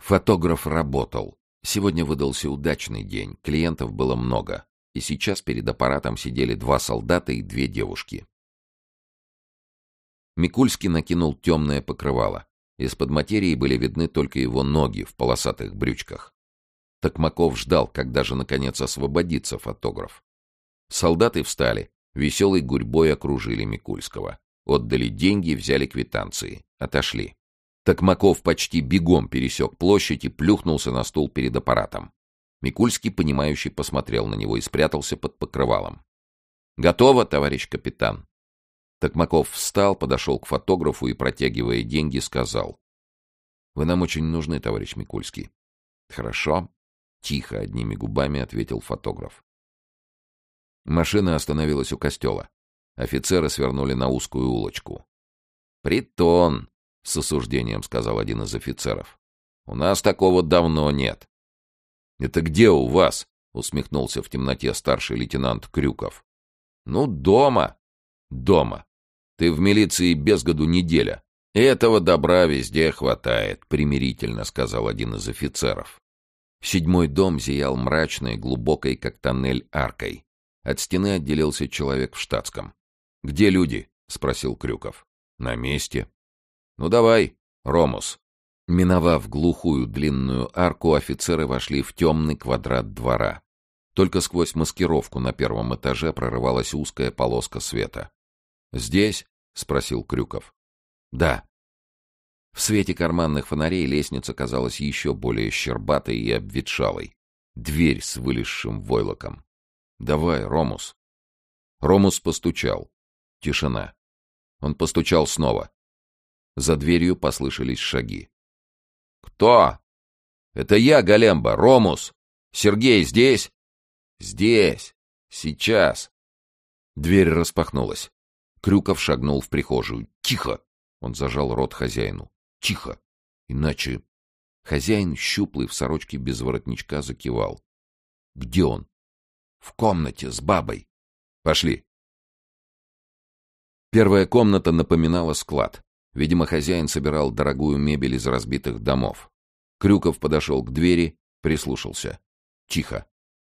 Фотограф работал. Сегодня выдался удачный день, клиентов было много. И сейчас перед аппаратом сидели два солдата и две девушки. Микульский накинул темное покрывало. Из-под материи были видны только его ноги в полосатых брючках. Токмаков ждал, когда же наконец освободится фотограф. Солдаты встали, веселой гурьбой окружили Микульского. Отдали деньги, взяли квитанции. Отошли. Токмаков почти бегом пересек площадь и плюхнулся на стул перед аппаратом. Микульский, понимающий, посмотрел на него и спрятался под покрывалом. «Готово, товарищ капитан!» Токмаков встал, подошел к фотографу и, протягивая деньги, сказал. «Вы нам очень нужны, товарищ Микульский». «Хорошо», — тихо, одними губами ответил фотограф. Машина остановилась у костела. Офицеры свернули на узкую улочку. «Притон», — с осуждением сказал один из офицеров. «У нас такого давно нет». «Это где у вас?» — усмехнулся в темноте старший лейтенант Крюков. «Ну, дома». «Дома. Ты в милиции без году неделя. Этого добра везде хватает», — примирительно сказал один из офицеров. Седьмой дом зиял мрачной, глубокой, как тоннель, аркой. От стены отделился человек в штатском. «Где люди?» — спросил Крюков. «На месте». «Ну давай, Ромус». Миновав глухую длинную арку, офицеры вошли в темный квадрат двора. Только сквозь маскировку на первом этаже прорывалась узкая полоска света. «Здесь?» — спросил Крюков. «Да». В свете карманных фонарей лестница казалась еще более щербатой и обветшалой. Дверь с вылезшим войлоком. «Давай, Ромус». Ромус постучал. Тишина. Он постучал снова. За дверью послышались шаги. «Кто?» «Это я, Големба, Ромус. Сергей здесь?» «Здесь. Сейчас». Дверь распахнулась. Крюков шагнул в прихожую. «Тихо!» Он зажал рот хозяину. «Тихо! Иначе...» Хозяин, щуплый, в сорочке без воротничка, закивал. «Где он?» «В комнате с бабой». «Пошли». Первая комната напоминала склад. Видимо, хозяин собирал дорогую мебель из разбитых домов. Крюков подошел к двери, прислушался. Тихо.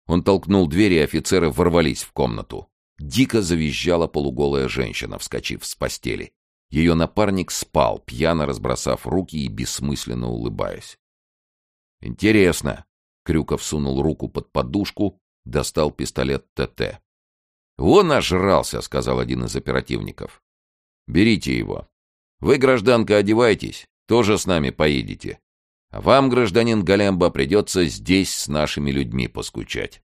Он толкнул дверь, и офицеры ворвались в комнату. Дико завизжала полуголая женщина, вскочив с постели. Ее напарник спал, пьяно разбросав руки и бессмысленно улыбаясь. «Интересно». Крюков сунул руку под подушку, достал пистолет ТТ. «Вон ожрался», — сказал один из оперативников. «Берите его. Вы, гражданка, одевайтесь, тоже с нами поедете. А вам, гражданин Галемба, придется здесь с нашими людьми поскучать».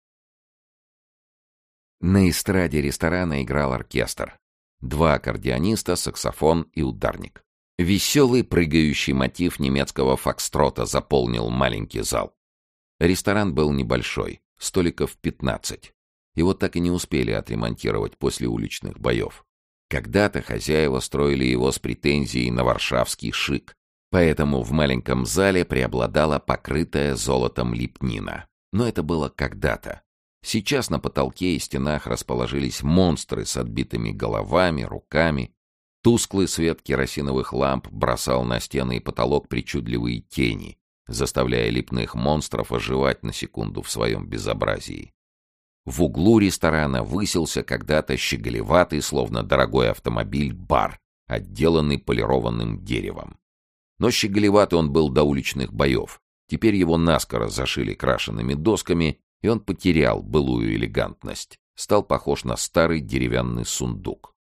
На эстраде ресторана играл оркестр. Два аккордеониста, саксофон и ударник. Веселый прыгающий мотив немецкого фокстрота заполнил маленький зал. Ресторан был небольшой, столиков 15. Его так и не успели отремонтировать после уличных боев. Когда-то хозяева строили его с претензией на варшавский шик, поэтому в маленьком зале преобладала покрытая золотом лепнина. Но это было когда-то. Сейчас на потолке и стенах расположились монстры с отбитыми головами, руками. Тусклый свет керосиновых ламп бросал на стены и потолок причудливые тени, заставляя лепных монстров оживать на секунду в своем безобразии. В углу ресторана высился когда-то щеголеватый, словно дорогой автомобиль, бар, отделанный полированным деревом. Но щеголеватый он был до уличных боев. Теперь его наскоро зашили крашенными досками и он потерял былую элегантность, стал похож на старый деревянный сундук.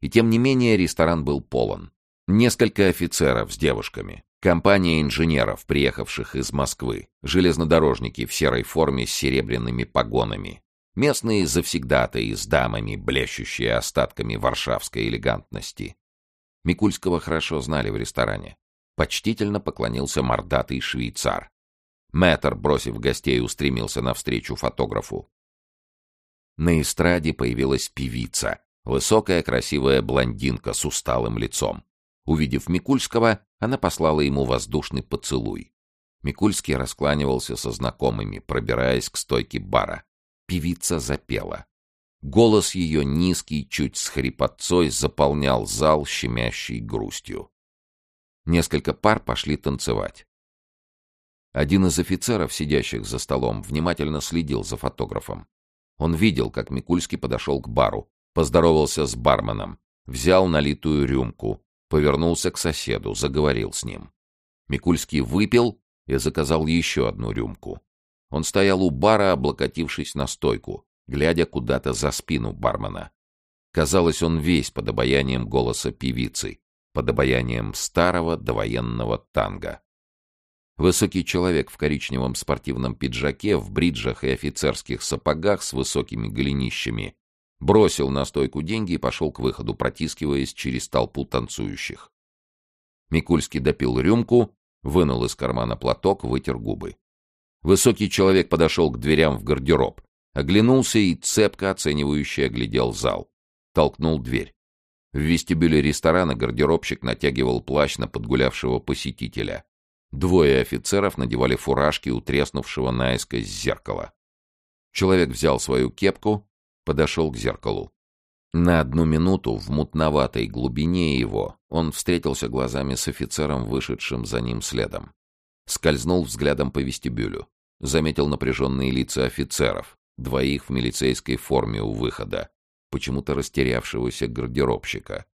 И тем не менее ресторан был полон. Несколько офицеров с девушками, компания инженеров, приехавших из Москвы, железнодорожники в серой форме с серебряными погонами, местные завсегдатые с дамами, блещущие остатками варшавской элегантности. Микульского хорошо знали в ресторане. Почтительно поклонился мордатый швейцар. Мэтр, бросив гостей, устремился навстречу фотографу. На эстраде появилась певица, высокая красивая блондинка с усталым лицом. Увидев Микульского, она послала ему воздушный поцелуй. Микульский раскланивался со знакомыми, пробираясь к стойке бара. Певица запела. Голос ее, низкий, чуть с хрипотцой, заполнял зал щемящей грустью. Несколько пар пошли танцевать. Один из офицеров, сидящих за столом, внимательно следил за фотографом. Он видел, как Микульский подошел к бару, поздоровался с барменом, взял налитую рюмку, повернулся к соседу, заговорил с ним. Микульский выпил и заказал еще одну рюмку. Он стоял у бара, облокотившись на стойку, глядя куда-то за спину бармена. Казалось, он весь под обаянием голоса певицы, под обаянием старого довоенного танго. Высокий человек в коричневом спортивном пиджаке, в бриджах и офицерских сапогах с высокими голенищами бросил на стойку деньги и пошел к выходу, протискиваясь через толпу танцующих. Микульский допил рюмку, вынул из кармана платок, вытер губы. Высокий человек подошел к дверям в гардероб, оглянулся и цепко оценивающе оглядел зал. Толкнул дверь. В вестибюле ресторана гардеробщик натягивал плащ на подгулявшего посетителя. Двое офицеров надевали фуражки у треснувшего наискось зеркала. Человек взял свою кепку, подошел к зеркалу. На одну минуту в мутноватой глубине его он встретился глазами с офицером, вышедшим за ним следом. Скользнул взглядом по вестибюлю. Заметил напряженные лица офицеров, двоих в милицейской форме у выхода, почему-то растерявшегося гардеробщика.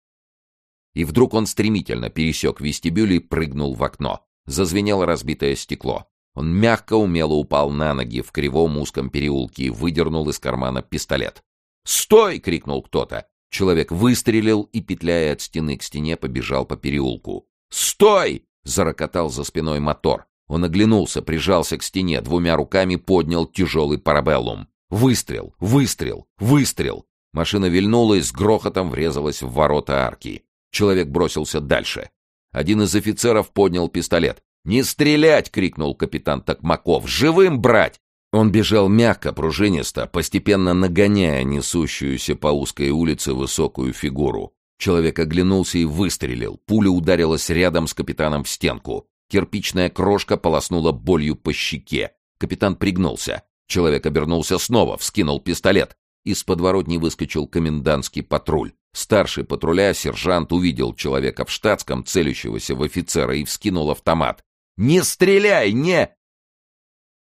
И вдруг он стремительно пересек вестибюль и прыгнул в окно. Зазвенело разбитое стекло. Он мягко, умело упал на ноги в кривом узком переулке и выдернул из кармана пистолет. «Стой!» — крикнул кто-то. Человек выстрелил и, петляя от стены к стене, побежал по переулку. «Стой!» — зарокотал за спиной мотор. Он оглянулся, прижался к стене, двумя руками поднял тяжелый парабеллум. Выстрел! Выстрел! Выстрел! Машина вильнулась, с грохотом врезалась в ворота арки. Человек бросился дальше. Один из офицеров поднял пистолет. «Не стрелять!» — крикнул капитан Токмаков. «Живым брать!» Он бежал мягко, пружинисто, постепенно нагоняя несущуюся по узкой улице высокую фигуру. Человек оглянулся и выстрелил. Пуля ударилась рядом с капитаном в стенку. Кирпичная крошка полоснула болью по щеке. Капитан пригнулся. Человек обернулся снова, вскинул пистолет. Из подворотни выскочил комендантский патруль. Старший патруля, сержант, увидел человека в штатском, целящегося в офицера, и вскинул автомат. «Не стреляй! Не!»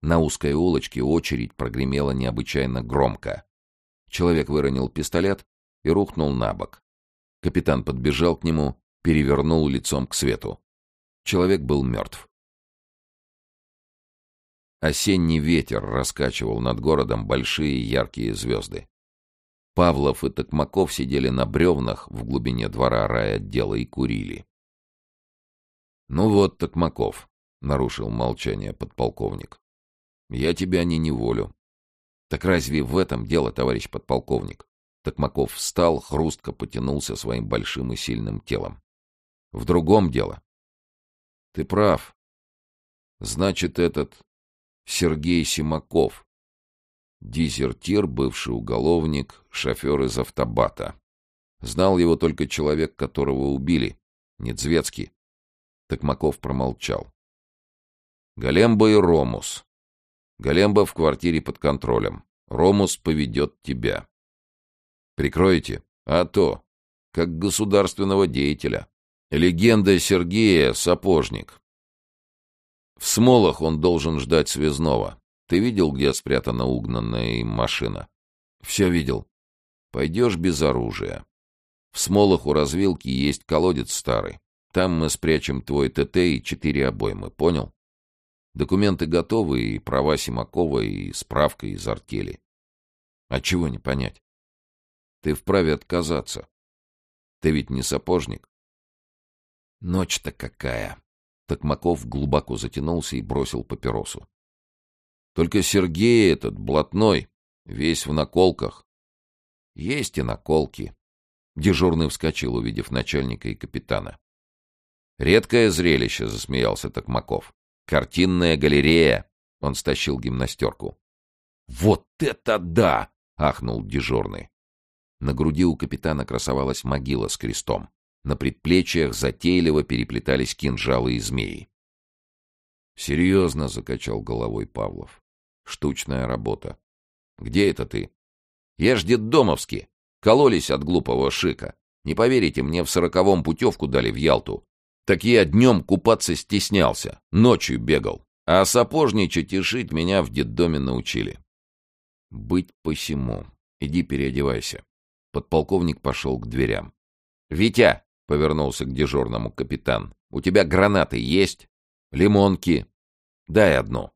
На узкой улочке очередь прогремела необычайно громко. Человек выронил пистолет и рухнул на бок. Капитан подбежал к нему, перевернул лицом к свету. Человек был мертв. Осенний ветер раскачивал над городом большие яркие звезды. Павлов и Токмаков сидели на бревнах в глубине двора райотдела и курили. «Ну вот, Токмаков», — нарушил молчание подполковник, — «я тебя не неволю». «Так разве в этом дело, товарищ подполковник?» Токмаков встал, хрустко потянулся своим большим и сильным телом. «В другом дело». «Ты прав. Значит, этот Сергей Симаков, Дезертир, бывший уголовник, шофер из автобата. Знал его только человек, которого убили, Недзветский. Токмаков промолчал. Галемба и Ромус. Галемба в квартире под контролем. Ромус поведет тебя. Прикроете? А то. Как государственного деятеля. Легенда Сергея — сапожник. В Смолах он должен ждать связного. Ты видел, где спрятана угнанная им машина? Все видел. Пойдешь без оружия. В смолах у развилки есть колодец старый. Там мы спрячем твой ТТ и четыре обоймы, понял? Документы готовы, и права Симакова, и справка из артели. А чего не понять? Ты вправе отказаться. Ты ведь не сапожник. Ночь-то какая! Токмаков глубоко затянулся и бросил папиросу. Только Сергей этот, блатной, весь в наколках. Есть и наколки. Дежурный вскочил, увидев начальника и капитана. Редкое зрелище, засмеялся Токмаков. Картинная галерея. Он стащил гимнастерку. Вот это да! ахнул дежурный. На груди у капитана красовалась могила с крестом. На предплечьях затейливо переплетались кинжалы и змеи. «Серьезно», — закачал головой Павлов. Штучная работа. Где это ты? Я ж детдомовски. Кололись от глупого шика. Не поверите, мне в сороковом путевку дали в Ялту. Так я днем купаться стеснялся, ночью бегал. А сапожничать и шить меня в детдоме научили. Быть посему. Иди переодевайся. Подполковник пошел к дверям. «Витя!» — повернулся к дежурному капитан. «У тебя гранаты есть? Лимонки? Дай одну».